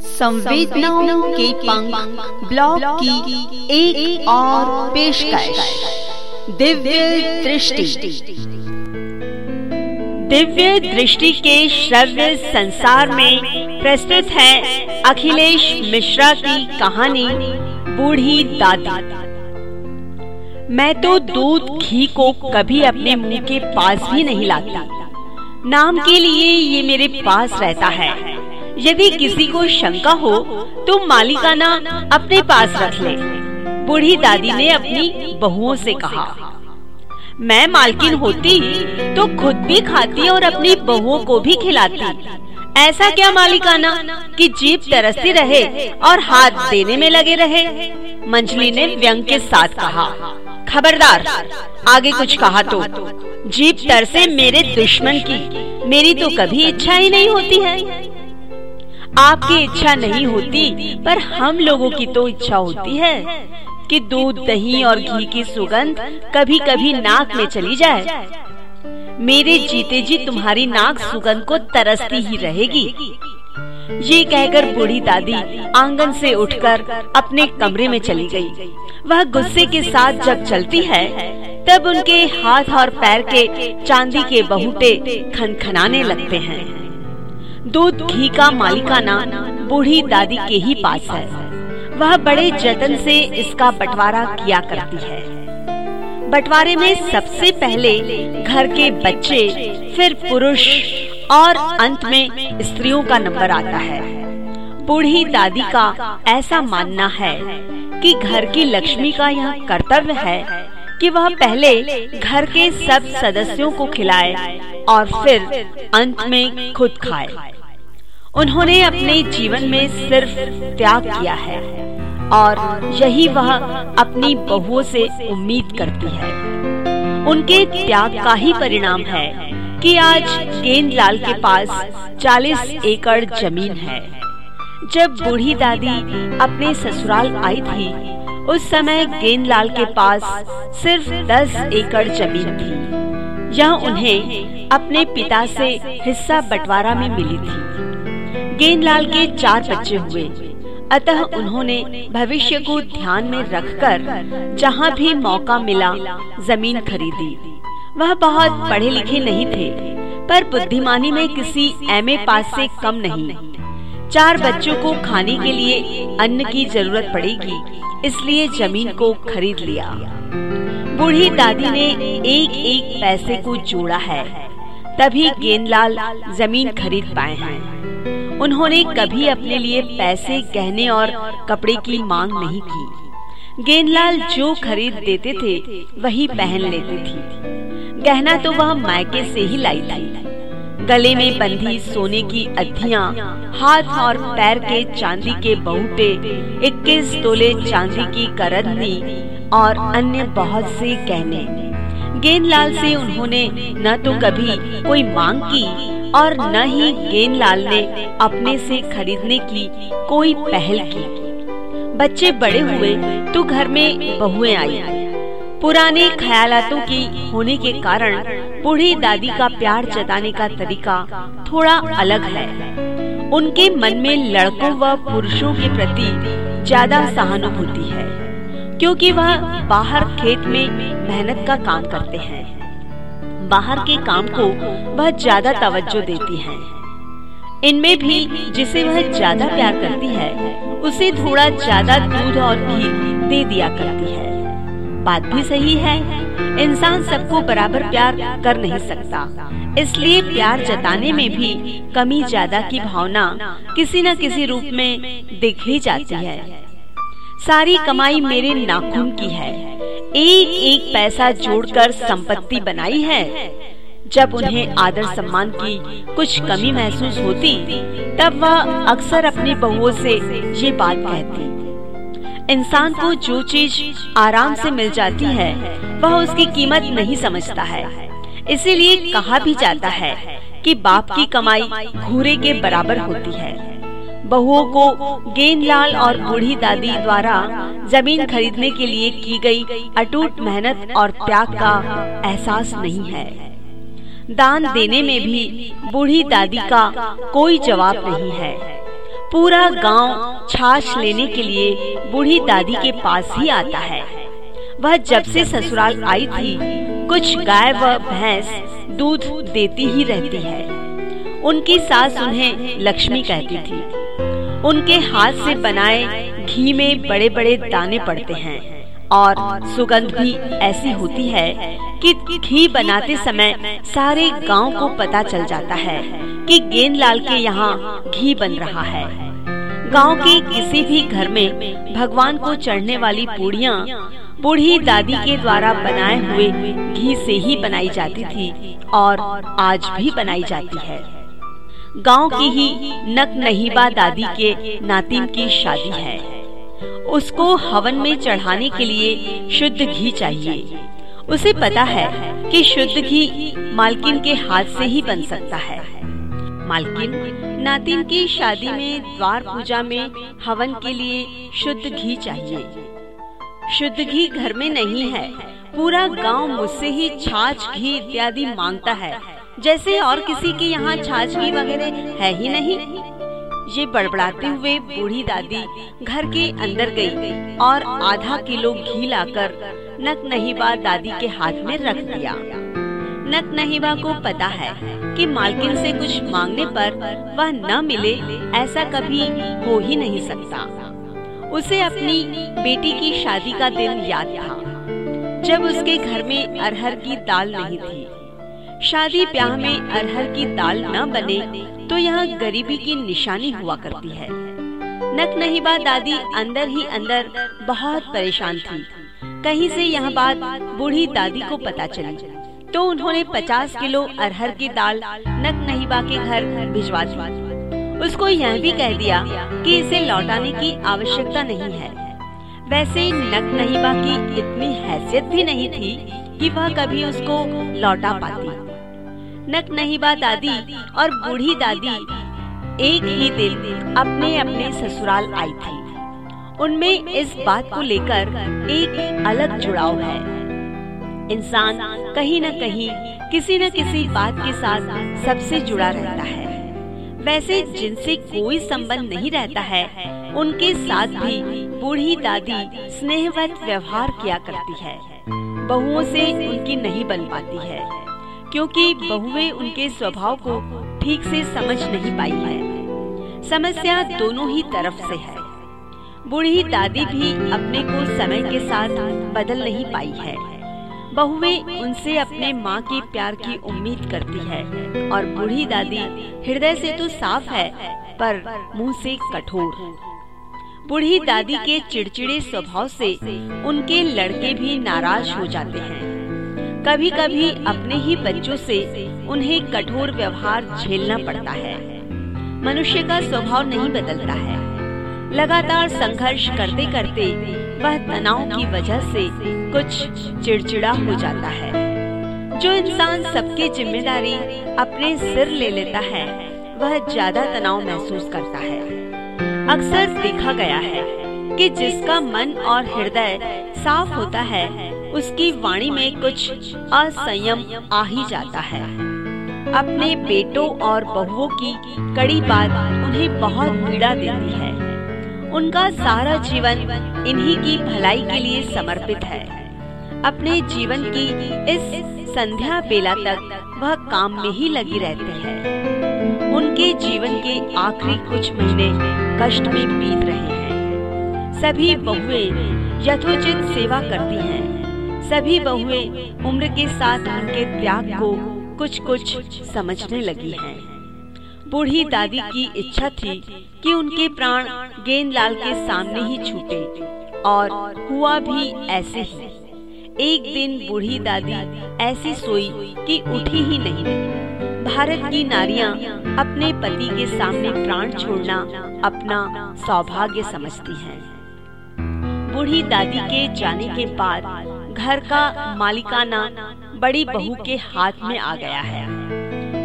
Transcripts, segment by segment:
संवेदनाओं के पंख ब्लॉग की एक, और पेशकश। दिव्य दृष्टि। दिव्य दृष्टि के श्रव्य संसार में प्रस्तुत है अखिलेश मिश्रा की कहानी बूढ़ी दादी। मैं तो दूध घी को कभी अपने मुँह के पास भी नहीं लाती। नाम के लिए ये मेरे पास रहता है। यदि किसी को शंका हो तो मालिकाना अपने पास रख ले। बूढ़ी दादी ने अपनी बहुओं से कहा, मैं मालकिन होती तो खुद भी खाती और अपनी बहुओं को भी खिलाती। ऐसा क्या मालिकाना कि जीप तरसती रहे और हाथ देने में लगे रहे? मंजली ने व्यंग के साथ कहा, खबरदार, आगे कुछ कहा तो। जीप तरसे मेरे दुश्मन की, मेरी तो कभी इच्छा ही नहीं होती है। आपकी इच्छा नहीं होती, पर हम लोगों की तो इच्छा होती है कि दूध, दही और घी की सुगंध कभी कभी नाक में चली जाए। मेरे जीते जी तुम्हारी नाक सुगंध को तरसती ही रहेगी। ये कहकर बूढ़ी दादी आँगन से उठकर अपने कमरे में चली गई। वह गुस्से के साथ जब चलती है, तब उनके हाथ और पैर के चांदी के बहुटे खनखनाने लगते हैं। दूध घी का मालिकाना बूढ़ी दादी के ही पास है। वह बड़े जतन से इसका बंटवारा किया करती है। बंटवारे में सबसे पहले घर के बच्चे, फिर पुरुष और अंत में स्त्रियों का नंबर आता है। बूढ़ी दादी का ऐसा मानना है कि घर की लक्ष्मी का यह कर्तव्य है कि वह पहले घर के सब सदस्यों को खिलाए और फिर अंत में खुद खाए। उन्होंने अपने जीवन में सिर्फ़ त्याग किया है और यही वह अपनी बहुओं से उम्मीद करती है। उनके त्याग का ही परिणाम है कि आज गेंदलाल के पास 40 एकड़ ज़मीन है। जब बूढ़ी दादी अपने ससुराल आई थी, उस समय गेंदलाल के पास सिर्फ़ 10 एकड़ ज़मीन थी। यह उन्हें अपने पिता से हिस्सा बंटवारा में मिली थी। गेंदलाल के चार बच्चे हुए। अतः उन्होंने भविष्य को ध्यान में रखकर जहाँ भी मौका मिला, ज़मीन खरीदी। वह बहुत पढ़े लिखे नहीं थे, पर बुद्धिमानी में किसी एमए पास से कम नहीं। चार बच्चों को खाने के लिए अन्न की ज़रूरत पड़ेगी, इसलिए ज़मीन को खरीद लिया। बूढ़ी दादी ने एक एक पैसे को जोड़ा है, तभी गेंदलाल ज़मीन खरीद पाए हैं। उन्होंने कभी अपने लिए पैसे गहने और कपड़े की मांग नहीं की। गेंदलाल जो खरीद देते थे वही पहन लेती थी। गहना तो वह मायके से ही लाई थी। गले में बंधी सोने की अधियाँ, हाथ और पैर के चांदी के बहुटे इक्कीस तोले चांदी की करदनी और अन्य बहुत से गहने। गेंदलाल से उन्होंने न तो कभी कोई मांग की और न ही गेंदलाल ने अपने से खरीदने की कोई पहल की। बच्चे बड़े हुए तो घर में बहुएँ आई। पुराने ख्यालातों की होने के कारण बूढ़ी दादी का प्यार जताने का तरीका थोड़ा अलग है। उनके मन में लड़कों व पुरुषों के प्रति ज़्यादा सहानुभूति है, क्योंकि वह बाहर खेत में मेहनत का काम करते हैं। बाहर के काम को वह ज़्यादा तवज्जो देती है। इनमें भी जिसे वह ज़्यादा प्यार करती है, उसे थोड़ा ज़्यादा दूध और घी दे दिया करती है। बात भी सही है, इंसान सबको बराबर प्यार कर नहीं सकता। इसलिए प्यार जताने में भी कमी ज़्यादा की भावना किसी न किसी रूप में दिख ही जाती है। सारी कमाई मेरे नाखून की है। एक एक पैसा जोड़कर संपत्ति बनाई है। जब उन्हें आदर सम्मान की कुछ कमी महसूस होती, तब वह अक्सर अपनी बहुओं से ये बात कहती। इंसान को जो चीज़ आराम से मिल जाती है, वह उसकी कीमत नहीं समझता है। इसीलिए कहा भी जाता है कि बाप की कमाई घूरे के बराबर होती है। बहुओं को गेंदलाल और बूढ़ी दादी द्वारा ज़मीन खरीदने के लिए की गई अटूट मेहनत और त्याग का एहसास नहीं है। दान देने में भी बूढ़ी दादी का कोई जवाब नहीं है। पूरा गाँव छाछ लेने के लिए बूढ़ी दादी के पास ही आता है। वह जब से ससुराल आई थी, कुछ गाय व भैंस दूध देती ही रहती है। उनकी सास उन्हें लक्ष्मी कहती थी। उनके हाथ से बनाए घी में बड़े बड़े दाने पड़ते हैं। और सुगंध भी ऐसी होती है कि घी बनाते समय सारे गाँव को पता चल जाता है कि गेंदलाल के यहाँ घी बन रहा है। गाँव के किसी भी घर में भगवान को चढ़ने वाली पूड़ियाँ बूढ़ी दादी के द्वारा बनाए हुए घी से ही बनाई जाती थी और आज भी बनाई जाती है। गाँव की ही नक नहीबा दादी के नातिन की शादी है। उसको हवन में चढ़ाने के लिए शुद्ध घी चाहिए। उसे पता है कि शुद्ध घी मालकिन के हाथ से ही बन सकता है। मालकिन नातिन की शादी में द्वार पूजा में हवन के लिए शुद्ध घी चाहिए। शुद्ध घी घर में नहीं है, पूरा गाँव मुझसे ही छाछ, घी इत्यादि माँगता है। जैसे और किसी के यहाँ छाछ वगैरह है ही नहीं। ये बड़बड़ाते हुए बूढ़ी दादी घर के अंदर गई और आधा किलो घी लाकर नक नहीबा दादी के हाथ में रख दिया। नक नहीबा को पता है कि मालकिन से कुछ मांगने पर वह न मिले, ऐसा कभी हो ही नहीं सकता। उसे अपनी बेटी की शादी का दिन याद था, जब उसके घर में अरहर की दाल नहीं थी। शादी ब्याह में अरहर की दाल न बने तो यह गरीबी की निशानी हुआ करती है। नक नहीबा दादी, अंदर ही अंदर बहुत परेशान थी। कहीं से यह बात बूढ़ी दादी को पता चली तो उन्होंने 50 किलो अरहर की दाल नक नहीबा के घर भिजवा दी। उसको यह भी कह दिया कि इसे लौटाने की आवश्यकता नहीं है। वैसे नक नहीबा की इतनी हैसियत भी नहीं थी कि वह कभी उसको लौटा पाती। नक नहीं नहीबा दादी और बूढ़ी दादी। एक ही दिन अपने अपने ससुराल आई थी। उनमें इस बात को लेकर एक अलग जुड़ाव है। इंसान कहीं न कहीं किसी न किसी बात के साथ सबसे जुड़ा रहता है। वैसे जिनसे कोई संबंध नहीं रहता है, उनके साथ भी बूढ़ी दादी स्नेहवत व्यवहार किया करती है। बहुओं से उनकी नहीं बन पाती है। क्योंकि बहुएँ उनके स्वभाव को ठीक से समझ नहीं पाई है। समस्या दोनों ही तरफ़ से है। बूढ़ी दादी भी अपने को समय के साथ बदल नहीं पाई है। बहुएँ उनसे अपने माँ के प्यार की उम्मीद करती है और बूढ़ी दादी हृदय से तो साफ़ है, पर मुँह से कठोर। बूढ़ी दादी के चिड़चिड़े स्वभाव से उनके लड़के भी नाराज़ हो जाते हैं। कभी कभी अपने ही बच्चों से उन्हें कठोर व्यवहार झेलना पड़ता है। मनुष्य का स्वभाव नहीं बदलता है। लगातार संघर्ष करते करते वह तनाव की वजह से कुछ चिड़चिड़ा हो जाता है। जो इंसान सबकी ज़िम्मेदारी अपने सिर ले लेता है, वह ज़्यादा तनाव महसूस करता है। अक्सर देखा गया है कि जिसका मन और हृदय साफ़ होता है उसकी वाणी में कुछ असंयम आ ही जाता है। अपने बेटों और बहुओं की कड़ी बात उन्हें बहुत पीड़ा देती है। उनका सारा जीवन इन्हीं की भलाई के लिए समर्पित है। अपने जीवन की इस संध्या बेला तक वह काम में ही लगी रहती है। उनके जीवन के आखिरी कुछ महीने कष्ट में बीत रहे हैं। सभी बहुएँ यथोचित सेवा करती हैं। सभी बहुएँ उम्र के साथ उनके त्याग को कुछ कुछ समझने लगी हैं। बूढ़ी दादी की इच्छा थी कि उनके प्राण गेंदलाल के सामने ही छूटे, और हुआ भी ऐसे ही एक दिन बूढ़ी दादी ऐसी सोई कि उठी ही नहीं भारत की नारियाँ अपने पति के सामने प्राण छोड़ना अपना सौभाग्य समझती हैं। बूढ़ी दादी के जाने के बाद घर का मालिकाना बड़ी बहू के हाथ में आ गया है।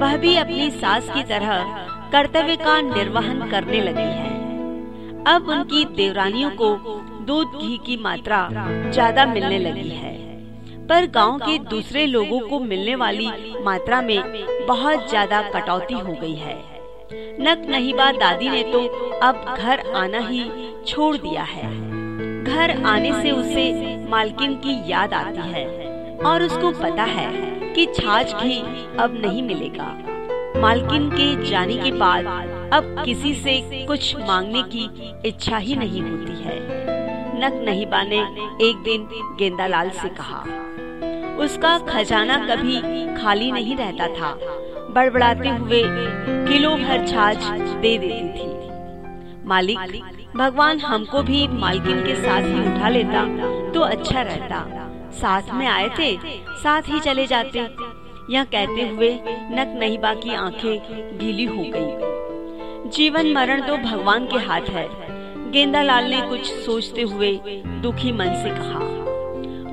वह भी अपनी सास की तरह कर्तव्य का निर्वहन करने लगी है। अब उनकी देवरानियों को दूध घी की मात्रा ज़्यादा मिलने लगी है। पर गाँव के दूसरे लोगों को मिलने वाली मात्रा में बहुत ज़्यादा कटौती हो गई है। नक नहीं बात दादी ने तो अब घर आना ही छोड़ दिया है। घर आने से उसे मालकिन की याद आती है और उसको पता है कि छाछ घी अब नहीं मिलेगा। मालकिन के जाने के बाद अब किसी से कुछ मांगने की इच्छा ही नहीं होती है। नक नहीं बाने एक दिन गेंदालाल से कहा। उसका खजाना कभी खाली नहीं रहता था। बड़बड़ाते हुए किलो भर छाछ दे देती थी। मालिक भगवान हमको भी मालकिन के साथ ही उठा लेता तो अच्छा रहता। साथ में आए थे, साथ ही चले जाते। यह कहते हुए नक नहीं बाकी आँखें गीली हो गई। जीवन मरण तो भगवान के हाथ है। गेंदालाल ने कुछ सोचते हुए दुखी मन से कहा,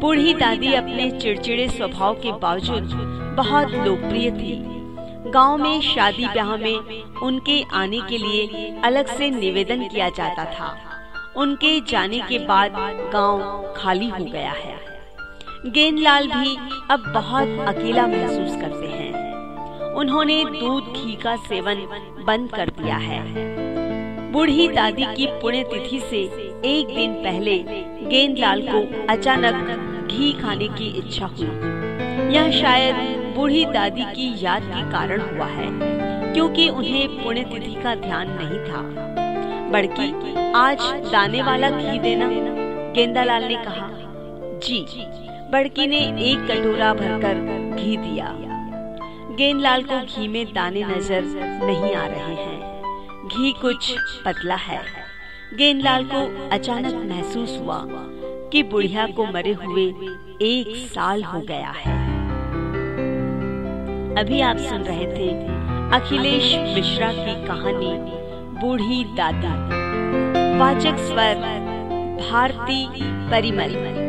बूढ़ी दादी अपने चिड़चिड़े स्वभाव के बावजूद बहुत लोकप्रिय थी। गाँव में शादी ब्याह में उनके आने के लिए अलग से निवेदन किया जाता था। उनके जाने के बाद गाँव खाली हो गया है। गेंदलाल भी अब बहुत अकेला महसूस करते हैं। उन्होंने दूध, घी का सेवन बंद कर दिया है। बूढ़ी दादी की पुण्य तिथि से एक दिन पहले गेंदलाल को अचानक घी खाने की इच्छा हुई। यह शायद बूढ़ी दादी की याद के कारण हुआ है, क्योंकि उन्हें पुण्य तिथि का ध्यान नहीं था। बड़की आज दाने वाला घी देना, गेंदालाल ने कहा, जी। बड़की ने एक कटोरा भरकर घी दिया। गेंदलाल को घी में दाने नज़र नहीं आ रहे हैं। घी कुछ पतला है। गेंदलाल को अचानक महसूस हुआ कि बुढ़िया को मरे हुए एक साल हो गया है। अभी आप सुन रहे थे अखिलेश मिश्रा की कहानी, बूढ़ी दादा। वाचक स्वर, भारती परिमल।